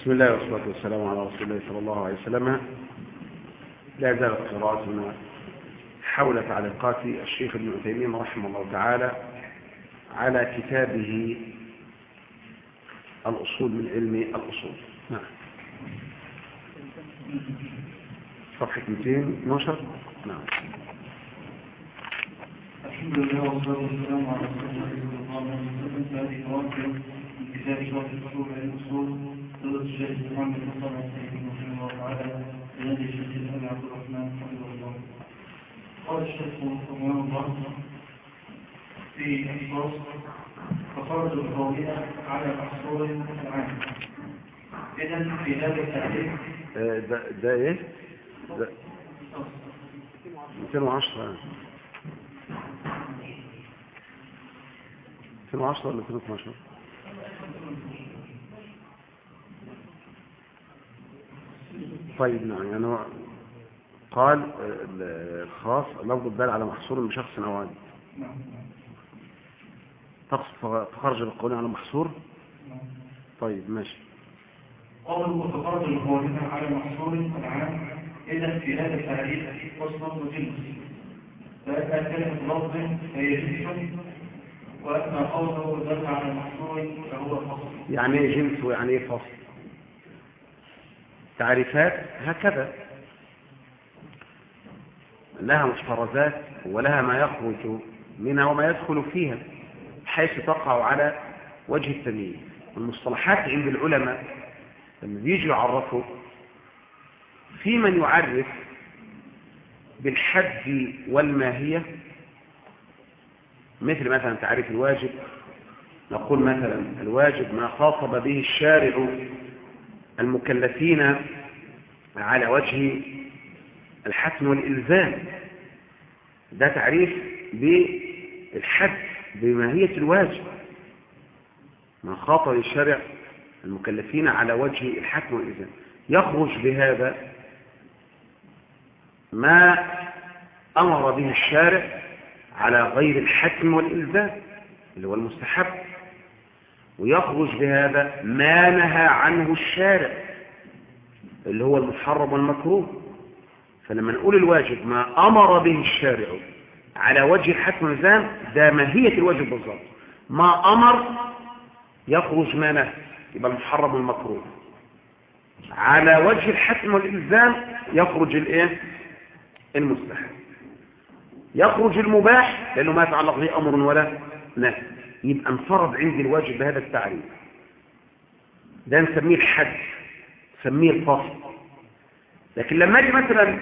بسم الله والصلاة والسلام على رسول الله صلى الله عليه وسلم. لا زالت قراءتنا حول تعليقات الشيخ ابن عثيمين رحمه الله تعالى على كتابه الأصول من علم الأصول. نعم. صفحة 212 نعم. الحمد لله والصلاة والسلام على رسول الله صلى الله عليه وسلم. من كتاب شرح الأصول عن الأصول. الشيخ محمد رحمه الله تعالى عبد الرحمن حفظه الله قال الشيخ رحمه في على محصول إذا في هذا آه، ده, ده إيه؟ ده 210 210 ولا 212 طيب نعم. يعني هو قال آه، الخاص لفظ الدال على محصور بشخص أو عدد نعم تقصد تخرج القول على محصور؟ طيب ماشي. قوله تفرد القوانين على محصول العام إذا في هذا التعريف فصل وجنس فأتى كلمة لفظ فهي جنس وأما قوله دل على محصول فهو فصل. يعني إيه جنس ويعني إيه فصل؟ تعريفات هكذا. لها مفترزات ولها ما يخرج منها وما يدخل فيها حيث تقع على وجه التمييز. المصطلحات عند العلماء لما بيجوا يعرفوا في من يعرف بالحد والماهية مثل مثلا تعريف الواجب. نقول مثلا الواجب ما خاطب به الشارع المكلفين على وجه الحتم والإلزام. ده تعريف بالحد بماهية الواجب. ما خاطب الشارع المكلفين على وجه الحتم والإلزام. يخرج بهذا ما أمر به الشارع على غير الحتم والإلزام اللي هو المستحب. ويخرج بهذا ما نهى عنه الشارع اللي هو المحرم والمكروه. فلما نقول الواجب ما أمر به الشارع على وجه الحتم والإلزام ده ماهية الواجب بالظبط ما أمر يخرج ما نهى يبقى المحرم والمكروه. على وجه الحتم والإلزام يخرج الإيه؟ المستحب. يخرج المباح لأنه ما يتعلق به أمر ولا نهي. يبقى انفرد عندي الواجب بهذا التعريف. ده نسميه الحد نسميه الفصل. لكن لما أجي مثلا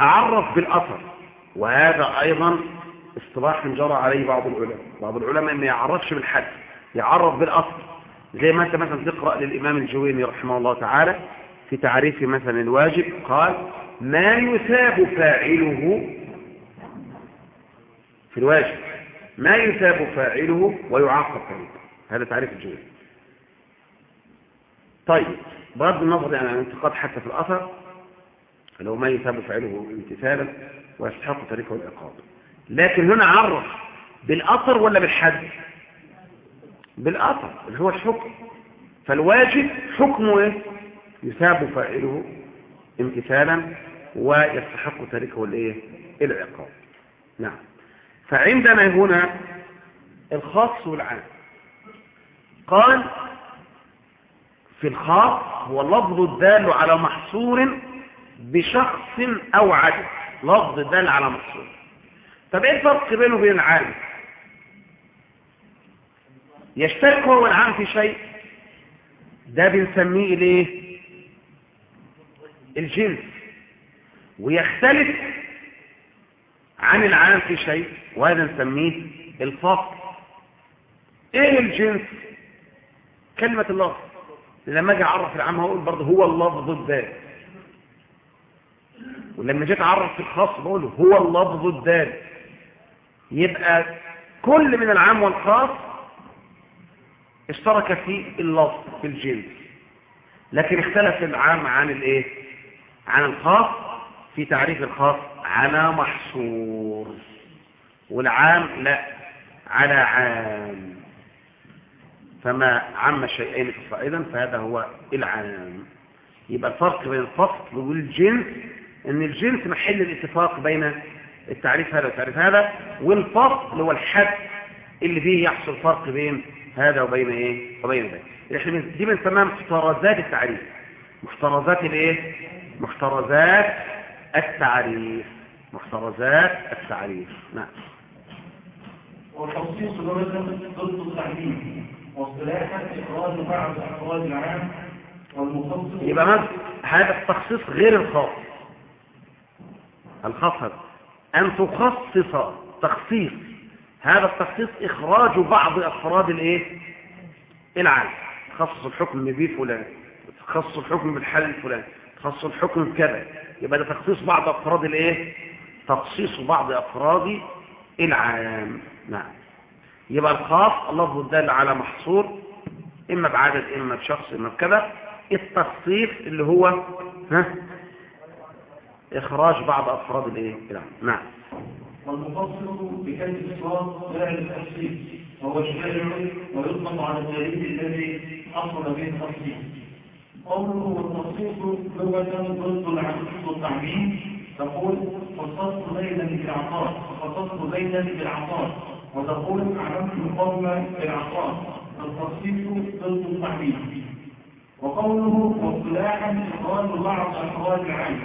أعرف بالأثر وهذا أيضا اصطلاح جرى عليه بعض العلماء. بعض العلماء ما يعرفش بالحد يعرف بالاثر زي ما أنت مثلا تقرأ للإمام الجويني رحمه الله تعالى في تعريف مثلا الواجب قال ما يثاب فاعله في الواجب. ما يثاب فاعله ويعاقب فاعله هذا تعريف الجويني طيب بغض النظر عن الانتقاد حتى في الاثر لو ما يثاب فاعله امتثالا ويستحق تاريخه العقاب. لكن هنا عرف بالأثر ولا بالحد؟ بالأثر اللي هو الحكم. فالواجب حكمه إيه؟ يثاب فاعله امتثالا ويستحق تاركه الإيه؟ العقاب. نعم. فعندنا هنا الخاص والعام قال في الخاص هو اللفظ الدال على محصور بشخص أو عدد. لفظ الدال على محصور. طب إيه الفرق بينه وبين العام؟ يشترك هو والعام في شيء؟ ده بنسميه الايه الجنس. ويختلف عن العام في شيء وهذا نسميه الفصل إيه الجنس؟ كلمة اللفظ لما أجي أعرف العام هقول برضه هو اللفظ الدال ولما جيت أعرف في الخاص بقول هو اللفظ الدال يبقى كل من العام والخاص اشترك في اللفظ في الجنس. لكن اختلف العام عن الإيه؟ عن الخاص. في تعريف الخاص على محصور والعام لا على عام. فما عم شيئين فصائدا فهذا هو العام. يبقى الفرق بين الفصل والجنس إن الجنس محل الاتفاق بين التعريف هذا والتعريف هذا والفصل هو الحد اللي فيه يحصل فرق بين هذا وبين إيه؟ وبين ذلك. إحنا دي بنسميها محترزات التعريف. محترزات الإيه؟ محترزات التعريف. محترزات التعريف. نعم. والتخصيص لغة ضد التعليم واصطلاحا إخراج بعض أفراد العام والمخصص يبقى هذا التخصيص غير الخاص. الخاص هذا. أن تخصص تخصيص. هذا التخصيص إخراج بعض أفراد الإيه؟ العام. تخصص الحكم به فلان تخصص الحكم بالحل الفلاني تخصص الحكم بكذا يبقى ده تخصيص بعض أفراد الإيه؟ تخصيص بعض أفراد العام. نعم. يبقى الخاص اللفظ الدال على محصور إما بعدد إما بشخص إما بكذا. التخصيص اللي هو ها؟ إخراج بعض أفراد الإيه؟ العام. نعم. والمفصل بكلمة الصواب فاعل التخصيص وهو الشارع ويطلق على الدليل الذي حصل به التخصيص. قوله والتخصيص لغة ضد العقيد والتعميم تقول خصصت زيدا بالعطاء خصصت زيدا بالعطاء. وتقول علمت القوم بالعطاء. التخصيص ضد التعميم وقوله واصطلاحا إخراج بعض أفراد العام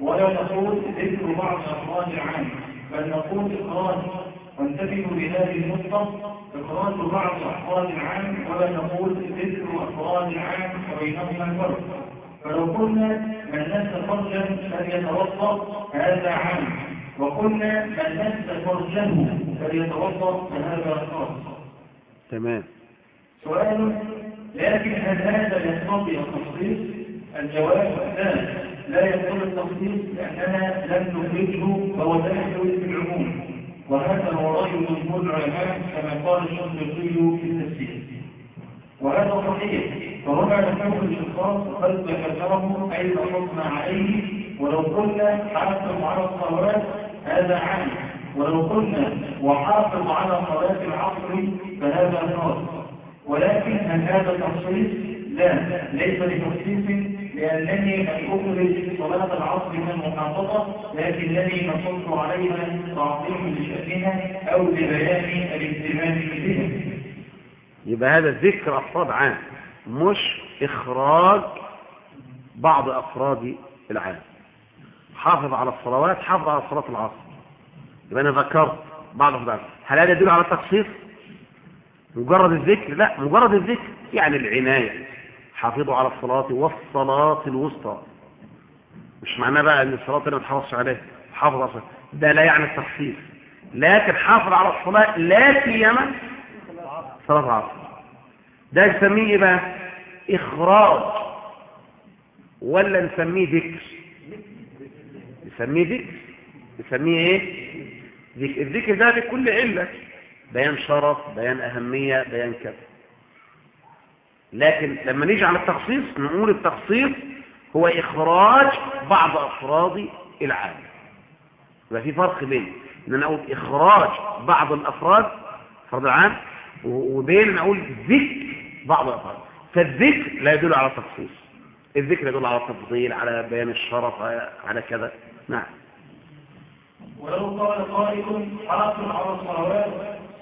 ولا تقول ذكر بعض أفراد العام بل نقول إخراج وانتبهوا لهذه النقطة إخراج بعض أفراد العام ولا نقول ذكر أفراد العام وبينهما الفرق. فلو قلنا من نس فرجا فليتوضا هذا عام. وقلنا من نس فرجه فليتوضا فهذا خاص تمام. سؤال لكن هل هذا يقتضي التخصيص؟ الجواب لا. لا يقتضي التخصيص لأننا لم نخرجه فهو داخل في العموم. وهذا هو جمهور العلماء كما قال الشنقيطي في التفسير. وهذا صحيح. فهنا نحول الشخص قد ذكره أي نصصنا عليه. ولو قلنا حافظ على الصلوات هذا عام. ولو قلنا وحافظ على صلاة العصر فهذا خاص ولكن هل هذا تخصيص؟ لا ليس لتخصيص لأنني لم أخرج صلاة العصر من المحافظة لكنني نصص عليها تعظيم لشأنها أو لبيان الاهتمام بها يبقى هذا ذكر أفراد عام مش إخراج بعض أفراد العام. حافظ على الصلوات حافظ على صلاة العصر. يبقى أنا ذكرت بعض أفراد هل هذا يدل على التخصيص مجرد الذكر؟ لا مجرد الذكر يعني العناية. حافظوا على الصلاة والصلاة الوسطى. مش معناه بقى إن الصلاة ما تحافظش عليها. حافظ على الصلاة. ده لا يعني التخصيص. لكن حافظ على الصلاة لا سيما صلاة العصر. ده نسميه إيه بقى؟ إخراج. ولا نسميه ذكر؟ نسميه ذكر. نسميه إيه؟ ذكر. الذكر ده بكل علة. بيان شرف بيان أهمية بيان كذا. لكن لما نيجي على التخصيص نقول التخصيص هو إخراج بعض أفراد العام يبقى في فرق بين إن أنا أقول إخراج بعض الأفراد فرد العام وبين إن أقول ذكر بعض الأفراد. فالذكر لا يدل على التخصيص. الذكر يدل على التفضيل على بيان الشرف على كذا. نعم. ولو قال قائل حافظ على الصلوات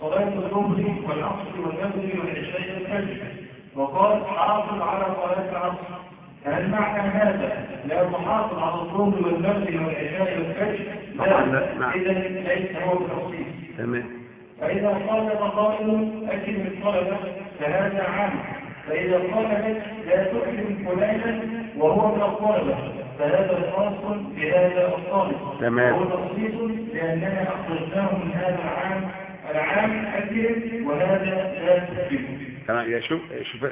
صلاة الظهر والعصر والمغرب والعشاء والفجر وقال حافظ على صلاة العصر. هل معنى هذا لا تحافظ على الظهر والمغرب والعشاء والفجر. لا، نعم. إذا ليس هو بتخصيص تمام. فإذا قال قائل أكرم الطلبة فهذا عام. فإذا قال لا تكرم فلانا وهو من الطلبة فهذا خاص بهذا الطالب. تمام. وهو تخصيص لأننا أخرجناه من هذا العام العام وهذا لا تكرم تمام يا شوف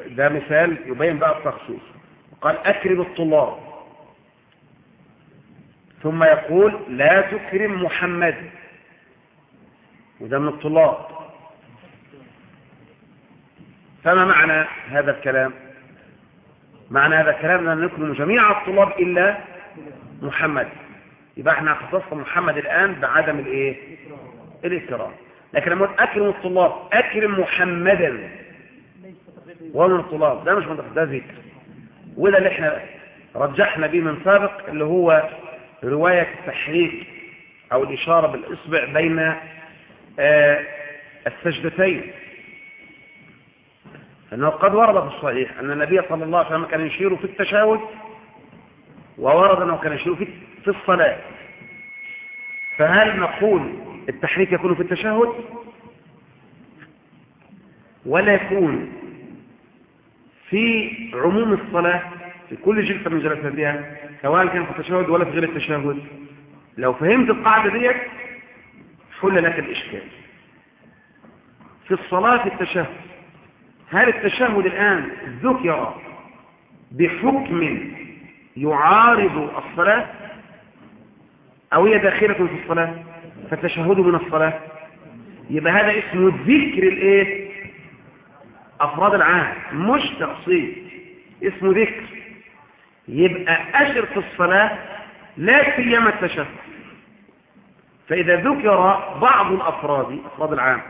ده مثال يبين بقى التخصيص قال أكرم الطلاب. ثم يقول لا تكرم محمد. وده من الطلاب. فما معنى هذا الكلام؟ معنى هذا الكلام أن نكرم جميع الطلاب إلا محمد. يبقى إحنا خصصنا محمد الآن بعدم الإيه؟ الإكرام. لكن لما أكرم الطلاب أكرم محمدا. ومن الطلاب ده مش منطق ده ذكر. وده اللي إحنا رجحنا به من سابق اللي هو رواية التحريك أو الإشارة بالإصبع بين آه السجدتين. فانه قد ورد في الصحيح أن النبي صلى الله عليه وسلم كان يشير في التشاهد وورد أنه كان يشير في في الصلاة. فهل نقول التحريك يكون في التشهد ولا يكون في عموم الصلاة في كل جلسة من جلساتها سواء كان في التشهد ولا في غير التشهد. لو فهمت القاعدة ديت حل لك الإشكال. في الصلاة في التشهد هل التشهد الآن ذكر بحكم يعارض الصلاة أو هي داخلة في الصلاة؟ فالتشهد من الصلاة. يبقى هذا اسمه ذكر الإيه؟ أفراد العام مش تخصيص اسمه ذكر. يبقى أشر في الصلاة لا سيما التشهد. فإذا ذكر بعض الأفراد أفراد العام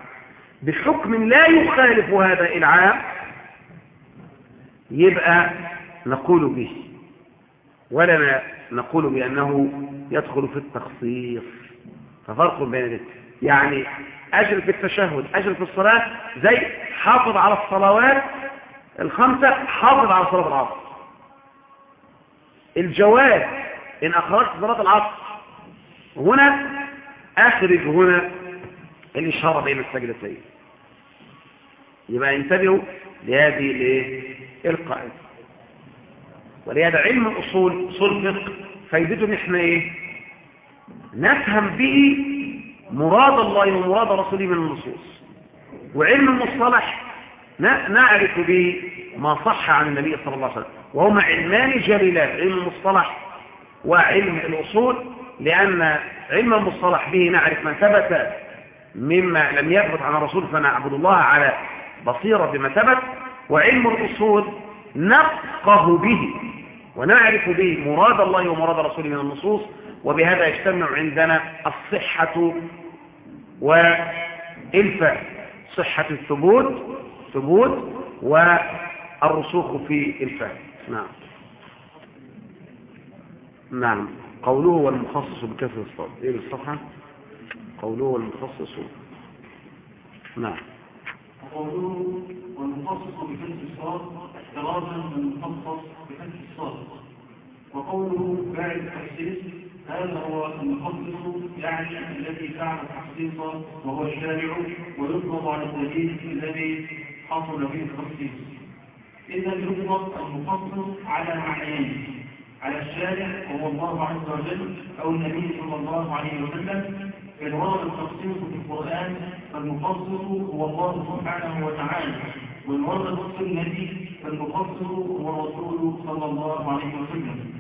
بحكم لا يخالف هذا العام يبقى نقول به. ولا نقول بأنه يدخل في التخصيص ففرق بين ذلك. يعني أجر في التشهد أجر في الصلاة زي حافظ على الصلوات الخمسة حافظ على صلاة العصر. الجواز إن أخرجت صلاة العصر هنا أخرج هنا الإشارة بين السجدتين. يبقى انتبهوا لهذه القاعدة. ولهذا علم الأصول أصول فقه فايدته إن إحنا إيه؟ نفهم به مراد الله ومراد رسوله من النصوص. وعلم المصطلح نعرف به ما صح عن النبي صلى الله عليه وسلم. وهما علمان جليلان علم المصطلح وعلم الأصول لأن علم المصطلح به نعرف ما ثبت مما لم يثبت عن الرسول فنعبد الله على بصيرة بما ثبت. وعلم الأصول نفقه به ونعرف به مراد الله ومراد رسوله من النصوص وبهذا يجتمع عندنا الصحة والفهم صحة الثبوت ثبوت والرسوخ في الفهم نعم. نعم. قوله والمخصص بكسر الصاد. إيه الصفحة؟ قوله والمخصص. نعم. قوله والمخصص بفتح الصاد من المخصص بفتح الصاد. وقوله بعد التخصيص هذا هو المخصص يعني الذي فعل التخصيص وهو الشارع ويطلب على الدليل الذي حصل به التخصيص إذا يطلب المخصص على معنيين. على الشارع وهو الله عز وجل أو النبي صلى الله عليه وسلم. إن ورد التخصيص في القرآن فالمخصص هو الله سبحانه وتعالى. وإن ورد السنة فالمخصص هو الرسول صلى الله عليه وسلم.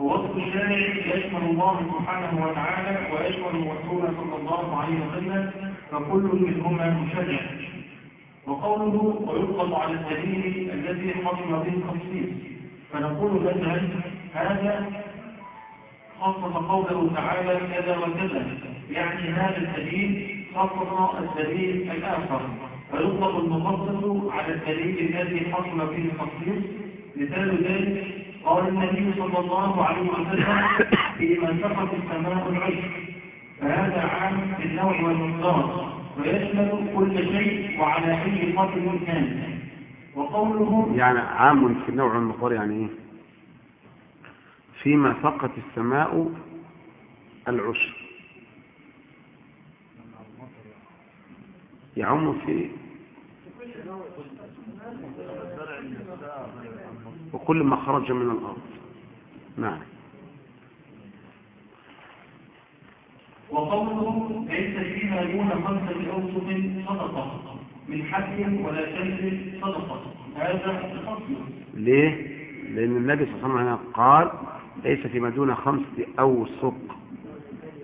ووصف الشارع يشمل الله سبحانه وتعالى ويشمل الرسول صلى الله عليه وسلم فكل منهما مشرع. وقوله ويطلق على الدليل الذي حصل به التخصيص فنقول مثلا هذا خصص قوله تعالى كذا وكذا. يعني هذا الدليل خصص الدليل الآخر. ويطلق المخصص على الدليل الذي حصل به التخصيص مثال ذلك قال النبي صلى الله عليه وسلم في من سقط السماء العشر. فهذا عام في النوع والمقدار ويشمل كل شيء وعلى أي قدر كان. وقوله يعني عام في النوع والمقدار يعني إيه؟ فيما سقط السماء العشر. يعم في وكل ما خرج من الأرض. نعم. وقوله ليس فيما دون خمسة أوسط صدقة. من حد ولا شمس صدقة. هذا فصل ليه؟ لأن النبي صلى الله عليه وسلم قال ليس فيما دون خمسة أوسق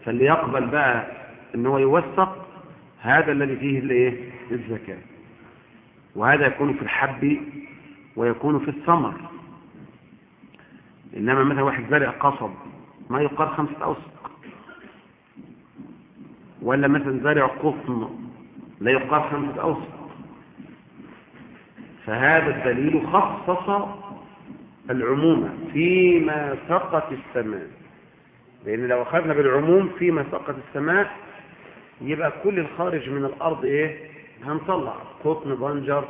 فاللي يقبل بقى إن هو يوثق هذا الذي فيه الايه الزكاة. وهذا يكون في الحب ويكون في الثمر. إنما مثلا واحد زارع قصب ما يقال خمسة أوسق. ولا مثلا زارع قطن لا يقال خمسة أوسق. فهذا الدليل خصص العموم فيما سقط السماء. لأن لو أخذنا بالعموم فيما سقط السماء يبقى كل الخارج من الأرض إيه؟ هنطلع. قطن بنجر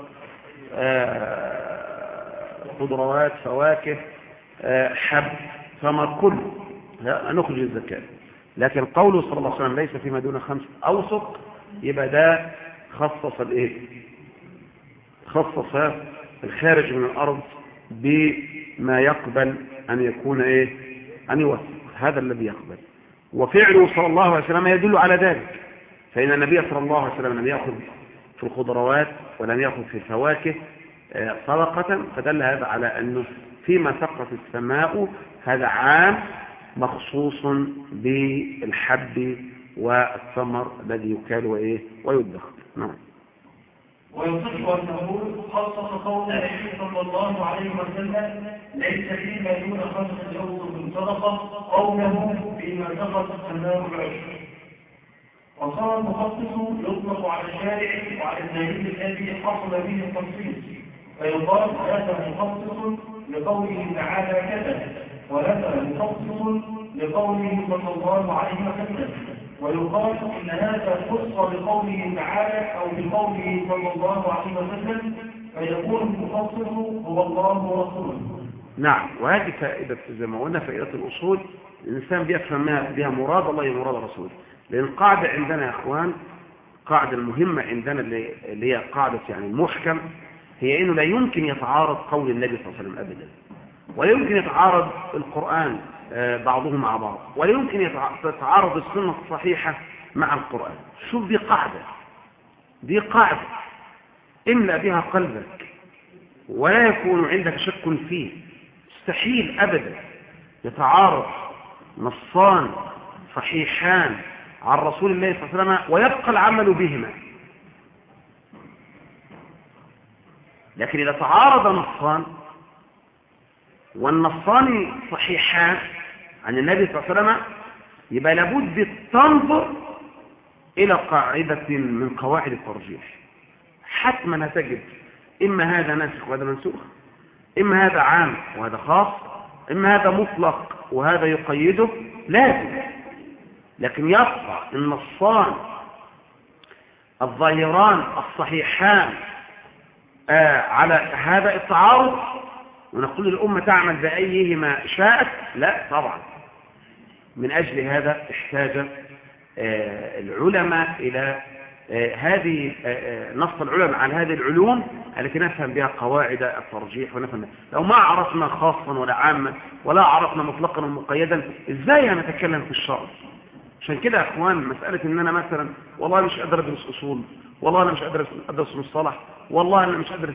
آه، خضروات فواكه. حب ثمر كله نخرج الزكاة لكن قوله صلى الله عليه وسلم ليس فيما دون خمس أوسق يبقى ده خصص الإيه؟ خصص الخارج من الأرض بما يقبل أن يكون إيه؟ أن يوثق. هذا الذي يقبل. وفعله صلى الله عليه وسلم يدل على ذلك. فإن النبي صلى الله عليه وسلم لم يأخذ في الخضروات ولم يأخذ في الفواكه آه، صدقة فدل هذا على أنه فيما سقط السماء هذا عام مخصوص بالحب والثمر الذي يكال وإيه؟ ويدخر. نعم. ويصح أنه خصص قول النبي صلى الله عليه وسلم ليس فيما دون خمسة أوسط صدقة قوله فيما سقط السماء العشر وصار المخصص يطلق على الشارع وعلى الدليل الذي حصل به التخصيص فيقال هذا مخصص لقوله تعالى كذا وهذا مخصص لقوله صلى الله عليه وسلم ويقال إن هذا خص بقوله تعالى أو بقوله صلى الله عليه وسلم فيكون المخصص هو الله ورسوله. نعم وهذه فائدة زي ما قلنا فائدة الأصول الإنسان بيفهم بها مراد الله ومراد رسوله. لأن القاعدة عندنا يا أخوان قاعدة المهمة عندنا اللي هي قاعدة يعني المحكم هي أنه لا يمكن يتعارض قول النبي صلى الله عليه وسلم أبدا. ولا يمكن يتعارض القرآن آه، بعضه مع بعض. ولا يمكن يتعارض السنة الصحيحة مع القرآن. شوف دي قاعدة. دي قاعدة. إملأ بها قلبك. ولا يكون عندك شك فيه. مستحيل أبدا. يتعارض نصان صحيحان عن رسول الله صلى الله عليه وسلم ويبقى العمل بهما. لكن إذا تعارض نصان والنصان صحيحان عن النبي صلى الله عليه وسلم يبقى لابد تنظر إلى قاعدة من قواعد الترجيح. حتما هتجد إما هذا ناسخ وهذا منسوخ إما هذا عام وهذا خاص إما هذا مطلق وهذا يقيده لازم لكن يبقى النصان الظاهران الصحيحان آه على هذا التعارض. ونقول الأمة تعمل بأيهما شاءت؟ لا طبعا. من أجل هذا احتاج آه العلماء إلى آه هذه آه، نص العلماء عن هذه العلوم التي نفهم بها قواعد الترجيح ونفهم لو ما عرفنا خاصا ولا عاما ولا عرفنا مطلقا ومقيدا إزاي هنتكلم في الشرع؟ عشان كده يا إخوان مسألة إن أنا مثلا والله مش قادر أدرس أصول. والله أنا مش قادر أدرس مصطلح والله أنا مش قادر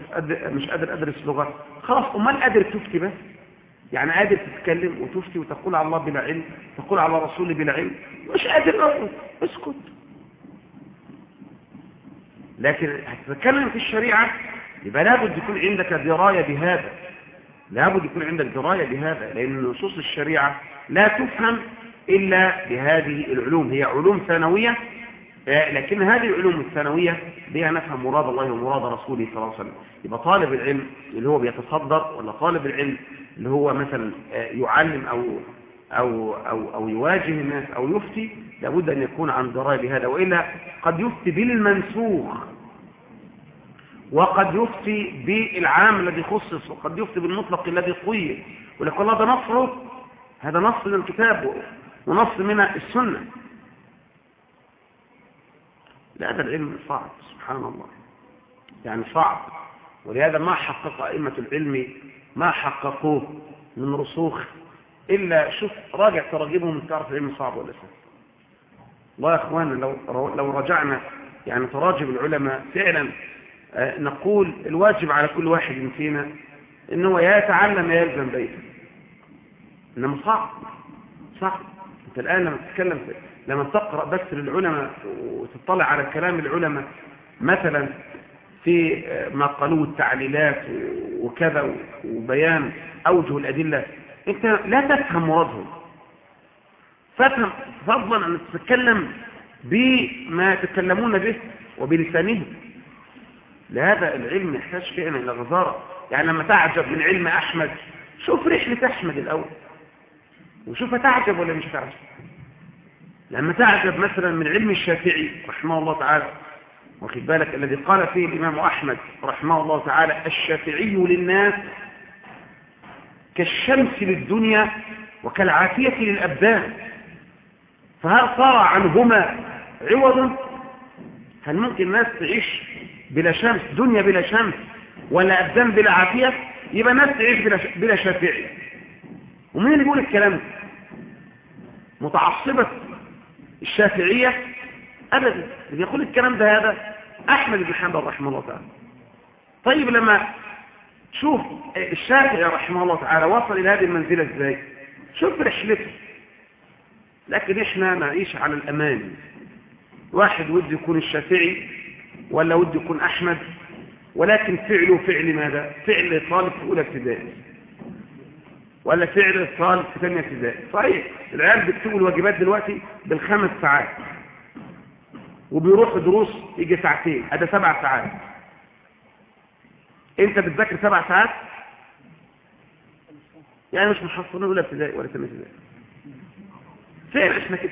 مش قادر أدرس لغة خلاص امال قادر تفتي بس. يعني قادر تتكلم وتفتي وتقول على الله بلا علم تقول على رسوله بلا علم. مش قادر اسكت. لكن هتتكلم في الشريعة يبقى لابد يكون عندك دراية بهذا. لابد يكون عندك دراية بهذا لأن نصوص الشريعة لا تفهم إلا بهذه العلوم. هي علوم ثانوية آه، لكن هذه العلوم الثانوية بها نفهم مراد الله ومراد رسوله صلى الله عليه وسلم. يبقى طالب العلم اللي هو بيتصدر ولا طالب العلم اللي هو مثلا آه، يعلم أو أو, أو, أو يواجه الناس أو يفتي لابد أن يكون عن دراية بهذا وإلا قد يفتي بالمنسوخ وقد يفتي بالعام الذي خصص وقد يفتي بالمطلق الذي قيد. ولكن الله ده نصره هذا نص من الكتاب ونص من السنة. لا هذا العلم صعب سبحان الله. يعني صعب. ولهذا ما حقق أئمة العلم ما حققوه من رسوخ إلا شوف راجع تراجبهم تعرف العلم صعب ولا سهل. الله يا أخوانا لو, لو رجعنا يعني تراجب العلماء فعلا آه، نقول الواجب على كل واحد فينا انه يا يتعلم يا يلزم بيته. إنما صعب صعب. أنت الآن لما تتكلم في لما تقرأ بس للعلماء وتطلع على كلام العلماء مثلا في ما قالوه التعليلات وكذا وبيان أوجه الأدلة أنت لا تفهم مرادهم. فافهم فضلا أن تتكلم بما يتكلمون به وبلسانهم. لهذا العلم يحتاج فعلا إلى غزارة. يعني لما تعجب من علم أحمد شوف رحلة أحمد الأول. وشوف تعجب ولا مش تعجب لما تعجب مثلا من علم الشافعي رحمه الله تعالى واخد بالك الذي قال فيه الإمام أحمد رحمه الله تعالى الشافعي للناس كالشمس للدنيا وكالعافية للأبدان. فهل صار عنهما عوض؟ هل ممكن الناس تعيش بلا شمس دنيا بلا شمس ولا أبدان بلا عافية؟ يبقى الناس تعيش بلا, بلا شافعي. ومين اللي بيقول الكلام ده؟ متعصبة الشافعية أبدا. اللي يقول الكلام ده هذا أحمد بن حنبل رحمه الله تعالى. طيب لما شوف الشافعي رحمه الله تعالى وصل إلى هذه المنزلة إزاي؟ شوف رحلته. لكن إحنا نعيش على الأمان. واحد ودي يكون الشافعي ولا ودي يكون أحمد؟ ولكن فعله فعل ماذا؟ فعل طالب في أولى ابتدائي. ولا فعل طالب في ثانية ابتدائي. صحيح العيال بيكتبوا الواجبات دلوقتي بالخمس ساعات. وبيروحوا دروس يجي ساعتين هذا سبع ساعات. أنت بتذاكر سبع ساعات؟ يعني مش محصلين اولى ابتدائي ولا ثانية ابتدائي. فين إحنا كده